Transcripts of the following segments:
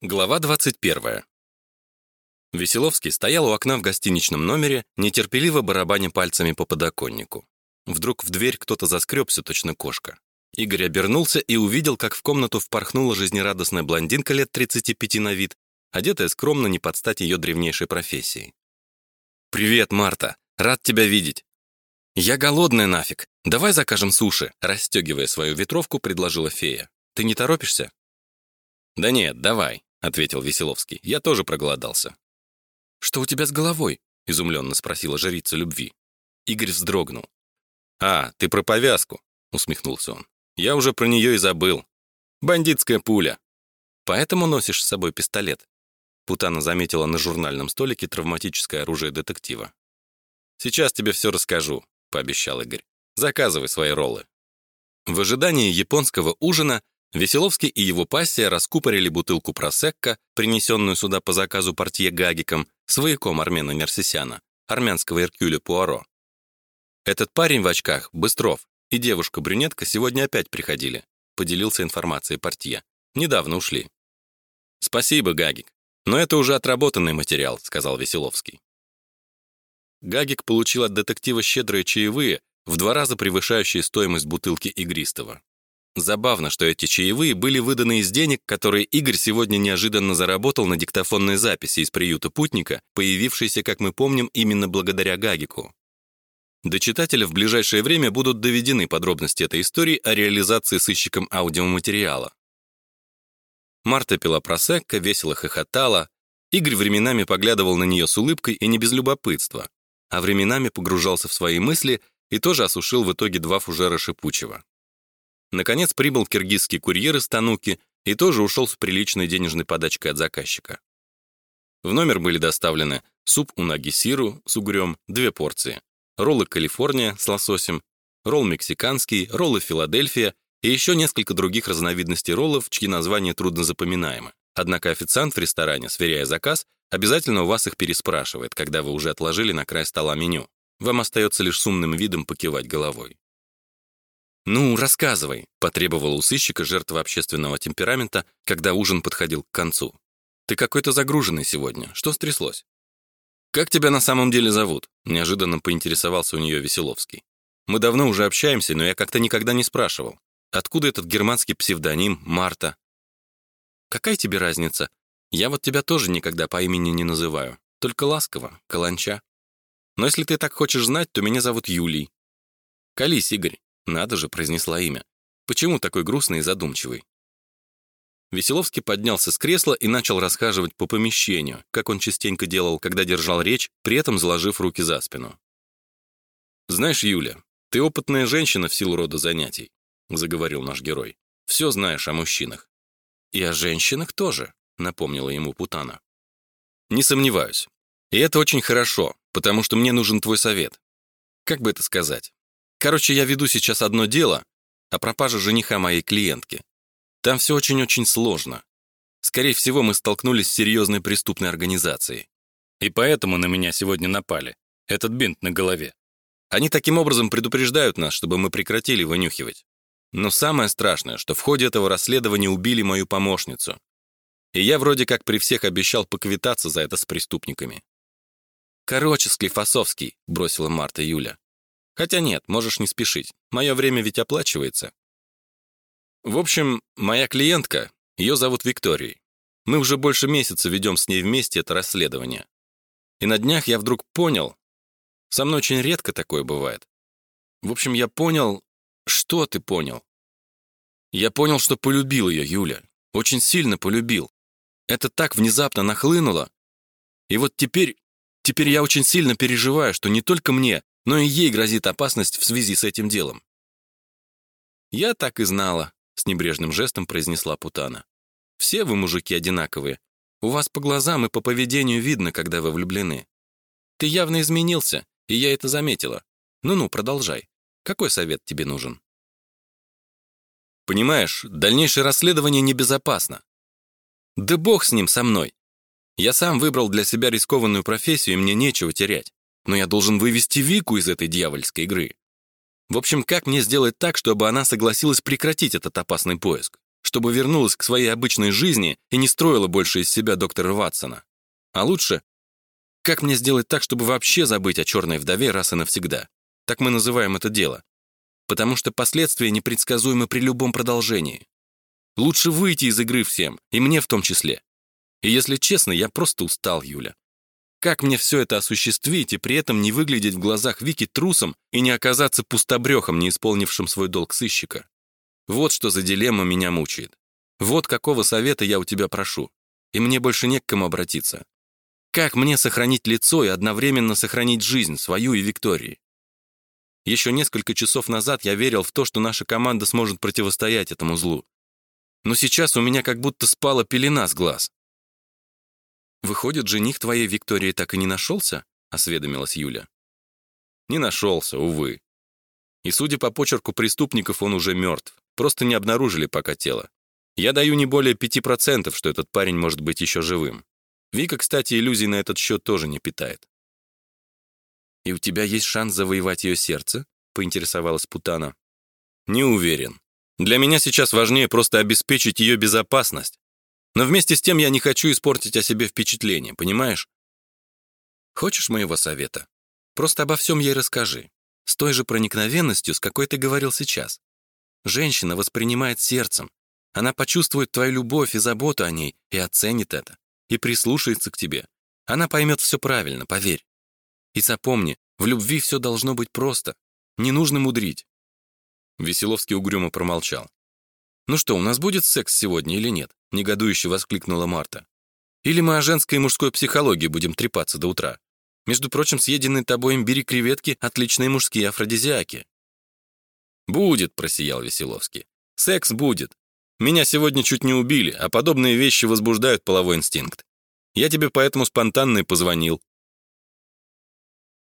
Глава 21. Веселовский стоял у окна в гостиничном номере, нетерпеливо барабаня пальцами по подоконнику. Вдруг в дверь кто-то заскребся, точно кошка. Игорь обернулся и увидел, как в комнату впорхнула жизнерадостная блондинка лет 35 на вид, одетая скромно не под стать ее древнейшей профессии. «Привет, Марта! Рад тебя видеть!» «Я голодная нафиг! Давай закажем суши!» Расстегивая свою ветровку, предложила фея. «Ты не торопишься?» «Да нет, давай», — ответил Веселовский. «Я тоже проголодался». «Что у тебя с головой?» — изумленно спросила жрица любви. Игорь вздрогнул. «А, ты про повязку», — усмехнулся он. «Я уже про нее и забыл. Бандитская пуля. Поэтому носишь с собой пистолет?» Путана заметила на журнальном столике травматическое оружие детектива. «Сейчас тебе все расскажу», — пообещал Игорь. «Заказывай свои роллы». В ожидании японского ужина Веселовский и его пассия раскупорили бутылку просекко, принесенную сюда по заказу портье Гагиком, свояком Армена Нерсисяна, армянского Эркюля Пуаро. Этот парень в очках, Быстров, и девушка-брюнетка сегодня опять приходили, поделился информацией портье. Недавно ушли. Спасибо, Гагик. Но это уже отработанный материал, сказал Веселовский. Гагик получил от детектива щедрые чаевые, в два раза превышающие стоимость бутылки игристого. Забавно, что эти чаевые были выданы из денег, которые Игорь сегодня неожиданно заработал на диктофонной записи из приюта путника, появившейся, как мы помним, именно благодаря Гагику. До читателя в ближайшее время будут доведены подробности этой истории о реализации сыщиком аудиоматериала. Марта пила просекко, весело хохотала. Игорь временами поглядывал на нее с улыбкой и не без любопытства, а временами погружался в свои мысли и тоже осушил в итоге два фужера шипучего. Наконец прибыл киргизский курьер из Тануки и тоже ушел с приличной денежной подачкой от заказчика. В номер были доставлены суп унаги сиру с угрем, две порции, роллы Калифорния с лососем, ролл мексиканский, роллы Филадельфия и еще несколько других разновидностей роллов, чьи названия трудно запоминаемы. Однако официант в ресторане, сверяя заказ, обязательно у вас их переспрашивает, когда вы уже отложили на край стола меню. Вам остается лишь с умным видом покивать головой. «Ну, рассказывай», — потребовала у сыщика жертва общественного темперамента, когда ужин подходил к концу. «Ты какой-то загруженный сегодня. Что стряслось?» «Как тебя на самом деле зовут?» — неожиданно поинтересовался у нее Веселовский. «Мы давно уже общаемся, но я как-то никогда не спрашивал. Откуда этот германский псевдоним Марта?» «Какая тебе разница? Я вот тебя тоже никогда по имени не называю. Только ласково, Каланча. Но если ты так хочешь знать, то меня зовут Юлий. Колись, Игорь, надо же, произнесла имя. Почему такой грустный и задумчивый? Веселовский поднялся с кресла и начал расхаживать по помещению, как он частенько делал, когда держал речь, при этом заложив руки за спину. «Знаешь, Юля, ты опытная женщина в силу рода занятий», — заговорил наш герой. «Все знаешь о мужчинах». «И о женщинах тоже», — напомнила ему Путана. «Не сомневаюсь. И это очень хорошо, потому что мне нужен твой совет. Как бы это сказать? Короче, я веду сейчас одно дело о пропаже жениха моей клиентки. Там все очень-очень сложно. Скорее всего, мы столкнулись с серьезной преступной организацией. И поэтому на меня сегодня напали. Этот бинт на голове. Они таким образом предупреждают нас, чтобы мы прекратили вынюхивать. Но самое страшное, что в ходе этого расследования убили мою помощницу. И я вроде как при всех обещал поквитаться за это с преступниками. «Короче, Склифосовский», — бросила Марта Юля. Хотя нет, можешь не спешить. Мое время ведь оплачивается. В общем, моя клиентка, ее зовут Викторией. Мы уже больше месяца ведем с ней вместе это расследование. И на днях я вдруг понял, со мной очень редко такое бывает. В общем, я понял, что ты понял. Я понял, что полюбил ее, Юля. Очень сильно полюбил. Это так внезапно нахлынуло. И вот теперь, теперь я очень сильно переживаю, что не только мне, но и ей грозит опасность в связи с этим делом. «Я так и знала», — с небрежным жестом произнесла Путана. «Все вы, мужики, одинаковые. У вас по глазам и по поведению видно, когда вы влюблены. Ты явно изменился, и я это заметила. Ну-ну, продолжай. Какой совет тебе нужен?» «Понимаешь, дальнейшее расследование небезопасно. Да бог с ним, со мной. Я сам выбрал для себя рискованную профессию, и мне нечего терять но я должен вывести Вику из этой дьявольской игры. В общем, как мне сделать так, чтобы она согласилась прекратить этот опасный поиск? чтобы вернулась к своей обычной жизни и не строила больше из себя доктора Ватсона. А лучше, как мне сделать так, чтобы вообще забыть о черной вдове раз и навсегда? Так мы называем это дело. Потому что последствия непредсказуемы при любом продолжении. Лучше выйти из игры всем, и мне в том числе. И если честно, я просто устал, Юля. Как мне все это осуществить и при этом не выглядеть в глазах Вики трусом и не оказаться пустобрехом, не исполнившим свой долг сыщика? Вот что за дилемма меня мучает. Вот какого совета я у тебя прошу. И мне больше не к кому обратиться. Как мне сохранить лицо и одновременно сохранить жизнь, свою и Виктории? Еще несколько часов назад я верил в то, что наша команда сможет противостоять этому злу. Но сейчас у меня как будто спала пелена с глаз. «Выходит, жених твоей Виктории так и не нашелся?» — осведомилась Юля. «Не нашелся, увы. И судя по почерку преступников, он уже мертв. Просто не обнаружили пока тело. Я даю не более пяти процентов, что этот парень может быть еще живым. Вика, кстати, иллюзий на этот счет тоже не питает». «И у тебя есть шанс завоевать ее сердце?» — поинтересовалась Путана. «Не уверен. Для меня сейчас важнее просто обеспечить ее безопасность, но вместе с тем я не хочу испортить о себе впечатление, понимаешь? Хочешь моего совета? Просто обо всем ей расскажи. С той же проникновенностью, с какой ты говорил сейчас. Женщина воспринимает сердцем. Она почувствует твою любовь и заботу о ней и оценит это. И прислушается к тебе. Она поймет все правильно, поверь. И запомни, в любви все должно быть просто. Не нужно мудрить. Веселовский угрюмо промолчал. «Ну что, у нас будет секс сегодня или нет?» — негодующе воскликнула Марта. «Или мы о женской и мужской психологии будем трепаться до утра? Между прочим, съеденные тобой имбирь и креветки — отличные мужские афродизиаки». «Будет», — просиял Веселовский. «Секс будет. Меня сегодня чуть не убили, а подобные вещи возбуждают половой инстинкт. Я тебе поэтому спонтанно и позвонил».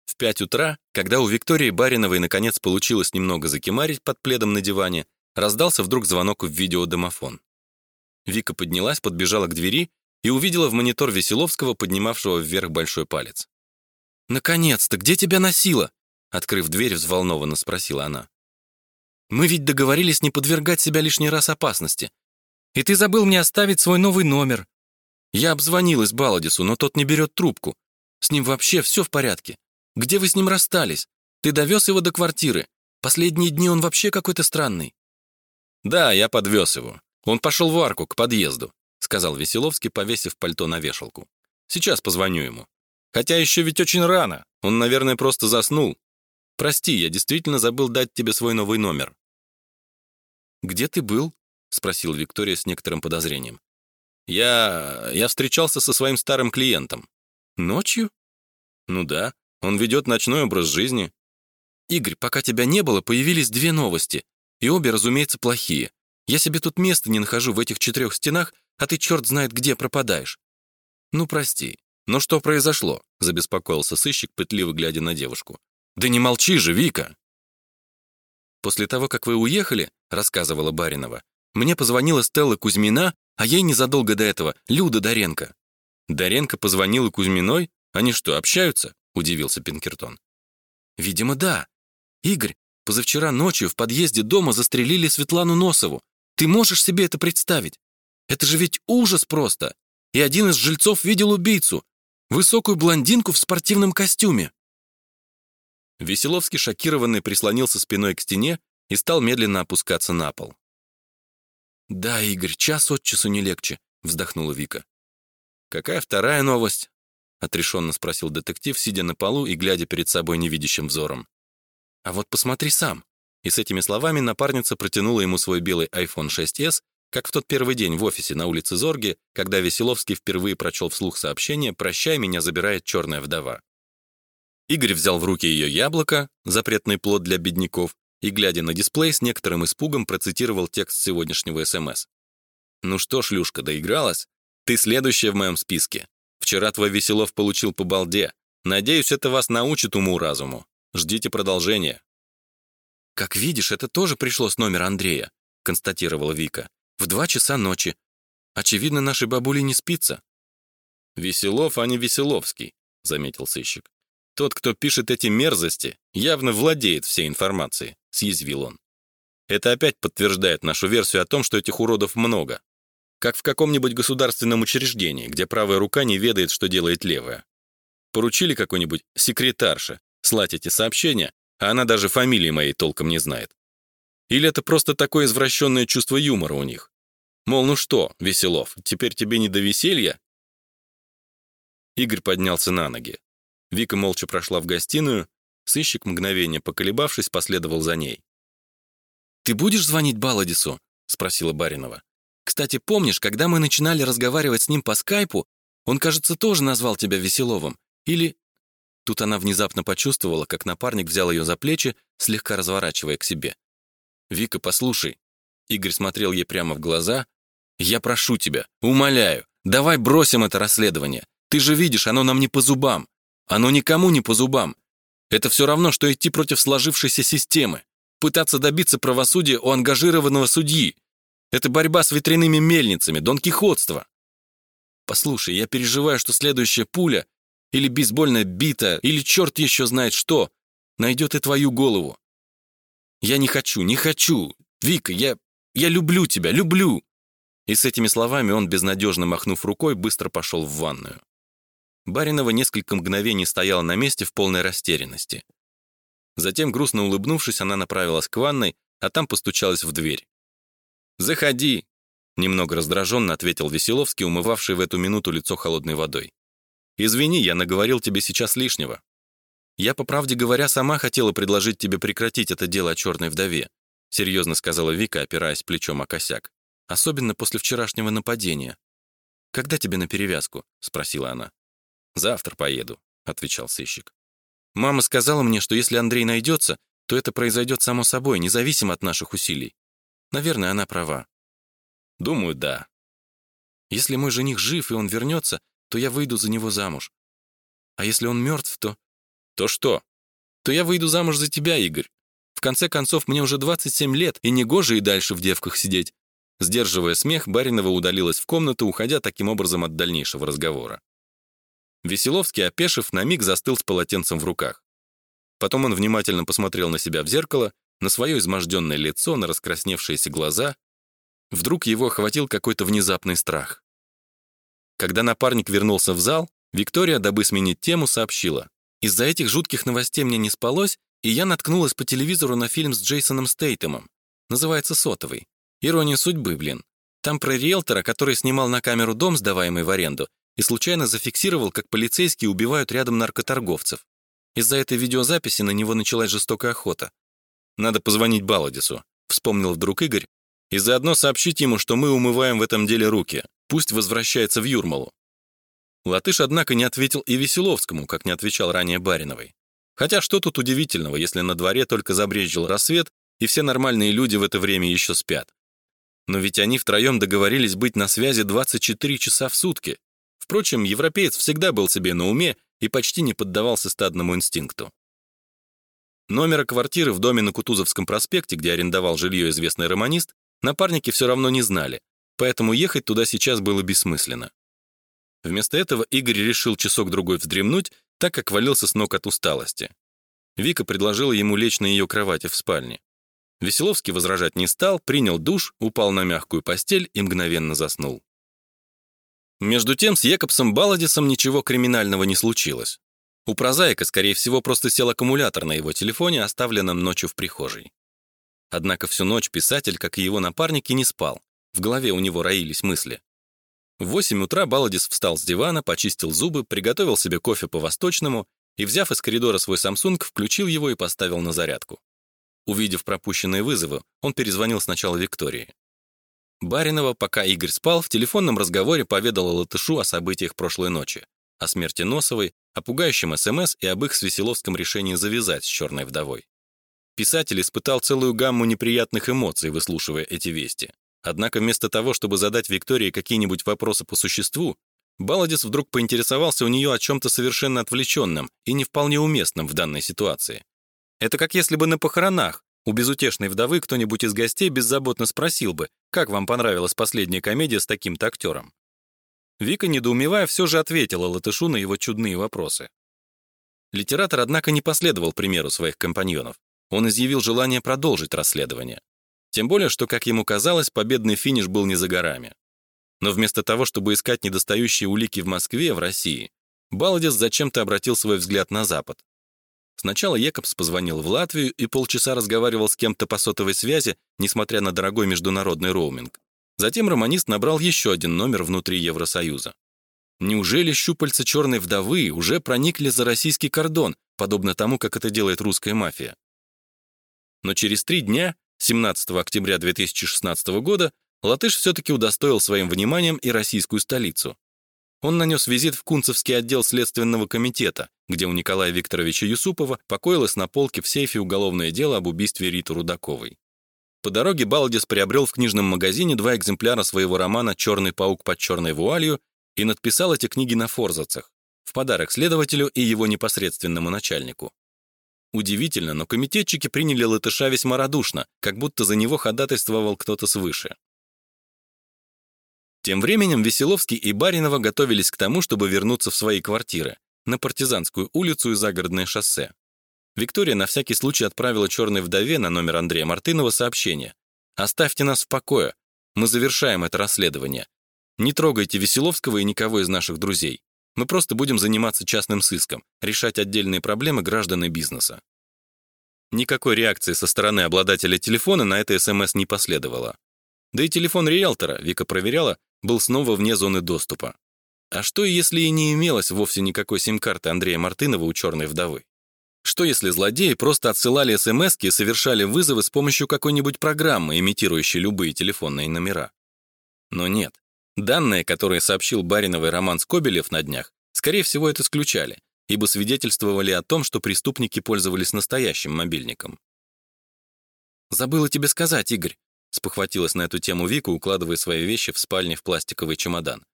В пять утра, когда у Виктории Бариновой наконец получилось немного закимарить под пледом на диване, раздался вдруг звонок в видеодомофон. Вика поднялась, подбежала к двери и увидела в монитор Веселовского, поднимавшего вверх большой палец. «Наконец-то! Где тебя носило?» Открыв дверь, взволнованно спросила она. «Мы ведь договорились не подвергать себя лишний раз опасности. И ты забыл мне оставить свой новый номер. Я обзвонилась Баладису, но тот не берет трубку. С ним вообще все в порядке. Где вы с ним расстались? Ты довез его до квартиры. Последние дни он вообще какой-то странный». «Да, я подвез его. Он пошел в арку, к подъезду», сказал Веселовский, повесив пальто на вешалку. «Сейчас позвоню ему. Хотя еще ведь очень рано. Он, наверное, просто заснул. Прости, я действительно забыл дать тебе свой новый номер». «Где ты был?» спросил Виктория с некоторым подозрением. «Я... я встречался со своим старым клиентом». «Ночью?» «Ну да. Он ведет ночной образ жизни». «Игорь, пока тебя не было, появились две новости. И обе, разумеется, плохие. Я себе тут места не нахожу в этих четырех стенах, а ты черт знает где пропадаешь. Ну, прости. Но что произошло? Забеспокоился сыщик, пытливо глядя на девушку. Да не молчи же, Вика. После того, как вы уехали, рассказывала Баринова, мне позвонила Стелла Кузьмина, а ей незадолго до этого Люда Доренко. Доренко позвонила Кузьминой? Они что, общаются? удивился Пинкертон. Видимо, да. Игорь, Позавчера ночью в подъезде дома застрелили Светлану Носову. Ты можешь себе это представить? Это же ведь ужас просто. И один из жильцов видел убийцу. Высокую блондинку в спортивном костюме. Веселовский, шокированный, прислонился спиной к стене и стал медленно опускаться на пол. «Да, Игорь, час от часу не легче», — вздохнула Вика. «Какая вторая новость?» — отрешенно спросил детектив, сидя на полу и глядя перед собой невидящим взором. А вот посмотри сам. И с этими словами напарница протянула ему свой белый iPhone 6s, как в тот первый день в офисе на улице Зорги, когда Веселовский впервые прочел вслух сообщение «Прощай, меня забирает черная вдова». Игорь взял в руки ее яблоко, запретный плод для бедняков, и, глядя на дисплей, с некоторым испугом процитировал текст сегодняшнего СМС. «Ну что, шлюшка, доигралась? Ты следующая в моем списке. Вчера твой Веселов получил по балде. Надеюсь, это вас научит уму-разуму. Ждите продолжения». «Как видишь, это тоже пришло с номера Андрея», констатировала Вика. «В два часа ночи. Очевидно, нашей бабуле не спится». «Веселов, а не Веселовский», — заметил сыщик. «Тот, кто пишет эти мерзости, явно владеет всей информацией», — съязвил он. Это опять подтверждает нашу версию о том, что этих уродов много. Как в каком-нибудь государственном учреждении, где правая рука не ведает, что делает левая. Поручили какой-нибудь секретарше слать эти сообщения, она даже фамилии моей толком не знает. Или это просто такое извращенное чувство юмора у них? Мол, ну что, Веселов, теперь тебе не до веселья? Игорь поднялся на ноги. Вика молча прошла в гостиную, сыщик, мгновение поколебавшись, последовал за ней. «Ты будешь звонить Баладису?» — спросила Баринова. «Кстати, помнишь, когда мы начинали разговаривать с ним по скайпу, он, кажется, тоже назвал тебя Веселовым? Или...» Тут она внезапно почувствовала, как напарник взял ее за плечи, слегка разворачивая к себе. «Вика, послушай». Игорь смотрел ей прямо в глаза. «Я прошу тебя, умоляю, давай бросим это расследование. Ты же видишь, оно нам не по зубам. Оно никому не по зубам. Это все равно, что идти против сложившейся системы пытаться добиться правосудия у ангажированного судьи. Это борьба с ветряными мельницами, донкихотство. Послушай, я переживаю, что следующая пуля или бейсбольная бита, или черт еще знает что, найдет и твою голову. Я не хочу, не хочу. Вика, я... я люблю тебя, люблю. И с этими словами он, безнадежно махнув рукой, быстро пошел в ванную. Баринова несколько мгновений стояла на месте в полной растерянности. Затем, грустно улыбнувшись, она направилась к ванной, а там постучалась в дверь. «Заходи!» — немного раздраженно ответил Веселовский, умывавший в эту минуту лицо холодной водой. «Извини, я наговорил тебе сейчас лишнего. Я, по правде говоря, сама хотела предложить тебе прекратить это дело о черной вдове», серьезно сказала Вика, опираясь плечом о косяк. «Особенно после вчерашнего нападения». «Когда тебе на перевязку?» — спросила она. «Завтра поеду», — отвечал сыщик. Мама сказала мне, что если Андрей найдется, то это произойдет само собой, независимо от наших усилий. Наверное, она права. Думаю, да. Если мой жених жив и он вернется, то я выйду за него замуж. А если он мертв, то... То что? То я выйду замуж за тебя, Игорь. В конце концов, мне уже 27 лет, и не гоже и дальше в девках сидеть. Сдерживая смех, Баринова удалилась в комнату, уходя таким образом от дальнейшего разговора. Веселовский, опешив, на миг застыл с полотенцем в руках. Потом он внимательно посмотрел на себя в зеркало, на свое изможденное лицо, на раскрасневшиеся глаза. Вдруг его охватил какой-то внезапный страх. Когда напарник вернулся в зал, Виктория, дабы сменить тему, сообщила. «Из-за этих жутких новостей мне не спалось, и я наткнулась по телевизору на фильм с Джейсоном Стейтемом. Называется «Сотовый». Ирония судьбы, блин. Там про риэлтора, который снимал на камеру дом, сдаваемый в аренду, и случайно зафиксировал, как полицейские убивают рядом наркоторговцев. Из-за этой видеозаписи на него началась жестокая охота. «Надо позвонить Баладису», — вспомнил вдруг Игорь, «и заодно сообщить ему, что мы умываем в этом деле руки. Пусть возвращается в Юрмалу». Латыш, однако, не ответил и Веселовскому, как не отвечал ранее Бариновой. Хотя что тут удивительного, если на дворе только забрезжил рассвет, и все нормальные люди в это время еще спят. Но ведь они втроем договорились быть на связи 24 часа в сутки. Впрочем, европеец всегда был себе на уме и почти не поддавался стадному инстинкту. Номера квартиры в доме на Кутузовском проспекте, где арендовал жилье известный романист, напарники все равно не знали, поэтому ехать туда сейчас было бессмысленно. Вместо этого Игорь решил часок-другой вздремнуть, так как валился с ног от усталости. Вика предложила ему лечь на ее кровати в спальне. Веселовский возражать не стал, принял душ, упал на мягкую постель и мгновенно заснул. Между тем с Якобсом Баладисом ничего криминального не случилось. У прозаика, скорее всего, просто сел аккумулятор на его телефоне, оставленном ночью в прихожей. Однако всю ночь писатель, как и его напарники, не спал. В голове у него роились мысли. В 8 утра Баладис встал с дивана, почистил зубы, приготовил себе кофе по-восточному и, взяв из коридора свой Samsung, включил его и поставил на зарядку. Увидев пропущенные вызовы, он перезвонил сначала Виктории. Баринова, пока Игорь спал, в телефонном разговоре поведала Латышу о событиях прошлой ночи, о смерти Носовой, о пугающем СМС и об их с Веселовском решении завязать с черной вдовой. Писатель испытал целую гамму неприятных эмоций, выслушивая эти вести. Однако вместо того, чтобы задать Виктории какие-нибудь вопросы по существу, Баладис вдруг поинтересовался у нее о чем-то совершенно отвлеченном и не вполне уместном в данной ситуации. Это как если бы на похоронах у безутешной вдовы кто-нибудь из гостей беззаботно спросил бы, как вам понравилась последняя комедия с таким-то актером. Вика, недоумевая, все же ответила Латышу на его чудные вопросы. Литератор, однако, не последовал примеру своих компаньонов. Он изъявил желание продолжить расследование. Тем более, что, как ему казалось, победный финиш был не за горами. Но вместо того, чтобы искать недостающие улики в Москве, в России, Балдис зачем-то обратил свой взгляд на Запад. Сначала Екобс позвонил в Латвию и полчаса разговаривал с кем-то по сотовой связи, несмотря на дорогой международный роуминг. Затем романист набрал еще один номер внутри Евросоюза. Неужели щупальца черной вдовы уже проникли за российский кордон, подобно тому, как это делает русская мафия? Но через три дня, 17 октября 2016 года, Латыш все-таки удостоил своим вниманием и российскую столицу. Он нанес визит в Кунцевский отдел Следственного комитета, где у Николая Викторовича Юсупова покоилось на полке в сейфе уголовное дело об убийстве Риты Рудаковой. По дороге Балдис приобрел в книжном магазине два экземпляра своего романа «Черный паук под черной вуалью» и надписал эти книги на форзацах, в подарок следователю и его непосредственному начальнику. Удивительно, но комитетчики приняли латыша весьма радушно, как будто за него ходатайствовал кто-то свыше. Тем временем Веселовский и Баринова готовились к тому, чтобы вернуться в свои квартиры, на Партизанскую улицу и загородное шоссе. Виктория на всякий случай отправила черной вдове на номер Андрея Мартынова сообщение. «Оставьте нас в покое. Мы завершаем это расследование. Не трогайте Веселовского и никого из наших друзей. Мы просто будем заниматься частным сыском, решать отдельные проблемы граждан и бизнеса». Никакой реакции со стороны обладателя телефона на это СМС не последовало. Да и телефон риэлтора, Вика проверяла, был снова вне зоны доступа. А что, если и не имелось вовсе никакой сим-карты Андрея Мартынова у черной вдовы? Что, если злодеи просто отсылали смс и совершали вызовы с помощью какой-нибудь программы, имитирующей любые телефонные номера? Но нет. Данные, которые сообщил Бариновый Роман Скобелев на днях, скорее всего, это исключали, ибо свидетельствовали о том, что преступники пользовались настоящим мобильником. «Забыла тебе сказать, Игорь», — спохватилась на эту тему Вика, укладывая свои вещи в спальне в пластиковый чемодан.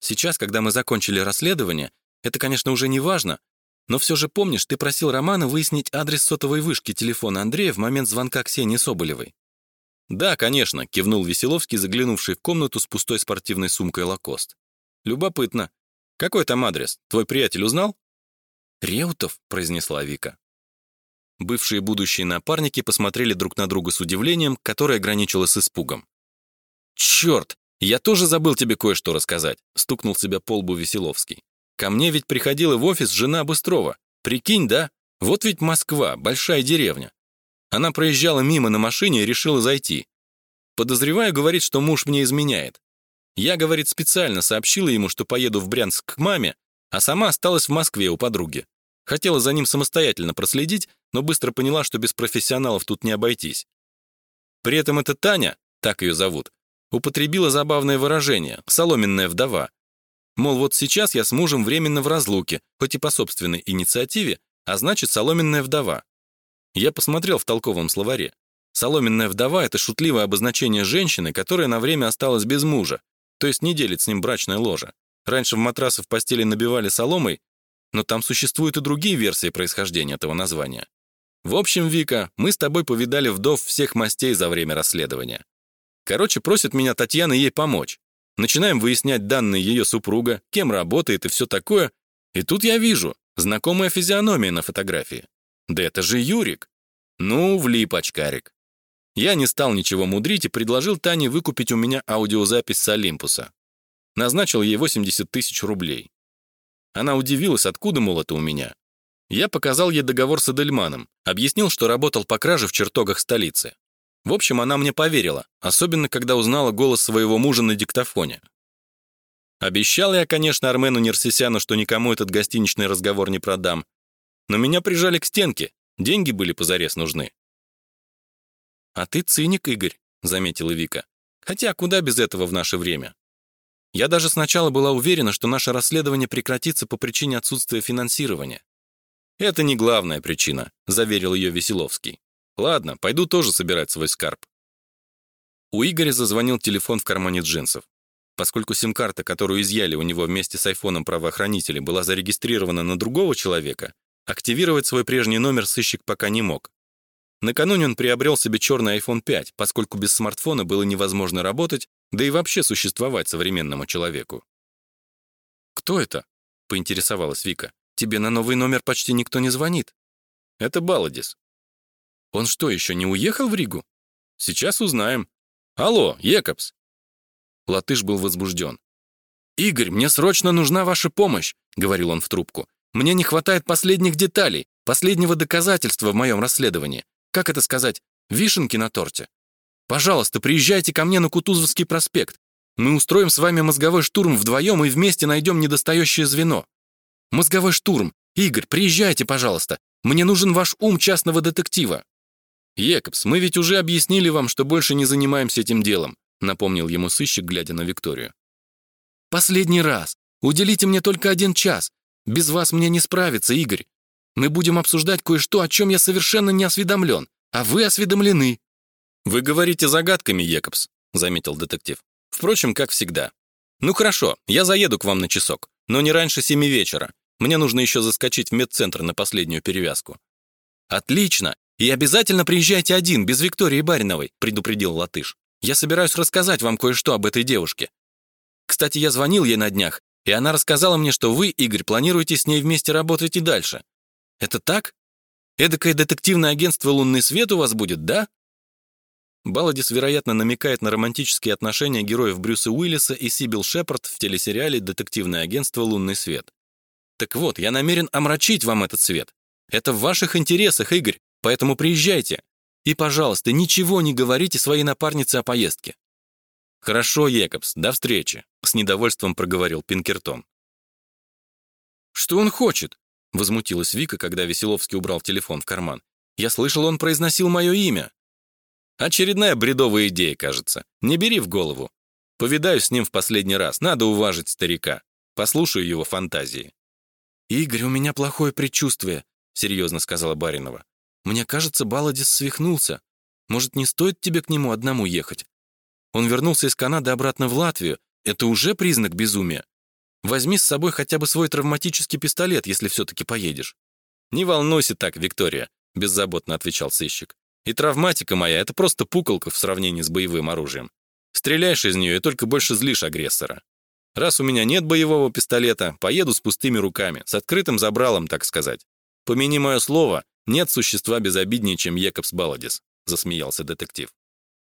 Сейчас, когда мы закончили расследование, это, конечно, уже не важно, но все же помнишь, ты просил Романа выяснить адрес сотовой вышки телефона Андрея в момент звонка Ксении Соболевой. «Да, конечно», — кивнул Веселовский, заглянувший в комнату с пустой спортивной сумкой «Лакост». «Любопытно. Какой там адрес? Твой приятель узнал?» «Реутов», — произнесла Вика. Бывшие будущие напарники посмотрели друг на друга с удивлением, которое граничило с испугом. «Черт! «Я тоже забыл тебе кое-что рассказать», — стукнул себя по лбу Веселовский. «Ко мне ведь приходила в офис жена Быстрова. Прикинь, да? Вот ведь Москва, большая деревня. Она проезжала мимо на машине и решила зайти. Подозреваю, говорит, что муж мне изменяет. Я, говорит, специально сообщила ему, что поеду в Брянск к маме, а сама осталась в Москве у подруги. Хотела за ним самостоятельно проследить, но быстро поняла, что без профессионалов тут не обойтись. При этом эта Таня, так ее зовут, употребила забавное выражение «соломенная вдова». Мол, вот сейчас я с мужем временно в разлуке, хоть и по собственной инициативе, а значит, соломенная вдова. Я посмотрел в толковом словаре. Соломенная вдова — это шутливое обозначение женщины, которая на время осталась без мужа, то есть не делит с ним брачное ложе. Раньше в матрасы в постели набивали соломой, но там существуют и другие версии происхождения этого названия. В общем, Вика, мы с тобой повидали вдов всех мастей за время расследования. Короче, просит меня Татьяна ей помочь. Начинаем выяснять данные ее супруга, кем работает и все такое. И тут я вижу знакомая физиономия на фотографии. Да это же Юрик. Ну, влип очкарик. Я не стал ничего мудрить и предложил Тане выкупить у меня аудиозапись с Олимпуса. Назначил ей 80 тысяч рублей. Она удивилась, откуда, мол, это у меня. Я показал ей договор с Эдельманом, объяснил, что работал по краже в чертогах столицы. В общем, она мне поверила, особенно когда узнала голос своего мужа на диктофоне. Обещал я, конечно, Армену Нерсисяну, что никому этот гостиничный разговор не продам. Но меня прижали к стенке, деньги были позарез нужны. «А ты циник, Игорь», — заметила Вика. «Хотя куда без этого в наше время? Я даже сначала была уверена, что наше расследование прекратится по причине отсутствия финансирования». «Это не главная причина», — заверил ее Веселовский. Ладно, пойду тоже собирать свой скарб. У Игоря зазвонил телефон в кармане джинсов. Поскольку сим-карта, которую изъяли у него вместе с айфоном правоохранители, была зарегистрирована на другого человека, активировать свой прежний номер сыщик пока не мог. Накануне он приобрел себе черный iPhone 5, поскольку без смартфона было невозможно работать, да и вообще существовать современному человеку. «Кто это?» — поинтересовалась Вика. «Тебе на новый номер почти никто не звонит». «Это Баладис. Он что, еще не уехал в Ригу? Сейчас узнаем. Алло, Екобс. Латыш был возбужден. «Игорь, мне срочно нужна ваша помощь», — говорил он в трубку. «Мне не хватает последних деталей, последнего доказательства в моем расследовании. Как это сказать? Вишенки на торте. Пожалуйста, приезжайте ко мне на Кутузовский проспект. Мы устроим с вами мозговой штурм вдвоем и вместе найдем недостающее звено. Мозговой штурм. Игорь, приезжайте, пожалуйста. Мне нужен ваш ум частного детектива. Екобс, мы ведь уже объяснили вам, что больше не занимаемся этим делом, напомнил ему сыщик, глядя на Викторию. Последний раз. Уделите мне только один час. Без вас мне не справиться, Игорь. Мы будем обсуждать кое-что, о чем я совершенно не осведомлен, а вы осведомлены. Вы говорите загадками, Екобс, заметил детектив. Впрочем, как всегда. Ну хорошо, я заеду к вам на часок, но не раньше семи вечера. Мне нужно еще заскочить в медцентр на последнюю перевязку. Отлично. И обязательно приезжайте один, без Виктории Бариновой, предупредил Латыш. Я собираюсь рассказать вам кое-что об этой девушке. Кстати, я звонил ей на днях, и она рассказала мне, что вы, Игорь, планируете с ней вместе работать и дальше. Это так? Эдакое детективное агентство «Лунный свет» у вас будет, да? Баладис, вероятно, намекает на романтические отношения героев Брюса Уиллиса и Сибил Шепард в телесериале «Детективное агентство «Лунный свет». Так вот, я намерен омрачить вам этот свет. Это в ваших интересах, Игорь, поэтому приезжайте. И, пожалуйста, ничего не говорите своей напарнице о поездке. Хорошо, Екобс, до встречи, с недовольством проговорил Пинкертон. Что он хочет? возмутилась Вика, когда Веселовский убрал телефон в карман. Я слышал, он произносил мое имя. Очередная бредовая идея, кажется. Не бери в голову. Повидаюсь с ним в последний раз. Надо уважить старика. Послушаю его фантазии. «Игорь, у меня плохое предчувствие», — серьезно сказала Баринова. «Мне кажется, Баладис свихнулся. Может, не стоит тебе к нему одному ехать? Он вернулся из Канады обратно в Латвию. Это уже признак безумия. Возьми с собой хотя бы свой травматический пистолет, если все-таки поедешь». «Не волнуйся так, Виктория», — беззаботно отвечал сыщик. И травматика моя — это просто пуколка в сравнении с боевым оружием. Стреляешь из нее и только больше злишь агрессора. Раз у меня нет боевого пистолета, поеду с пустыми руками, с открытым забралом, так сказать. Помяни мое слово, нет существа безобиднее, чем Екобс Баладис», — засмеялся детектив.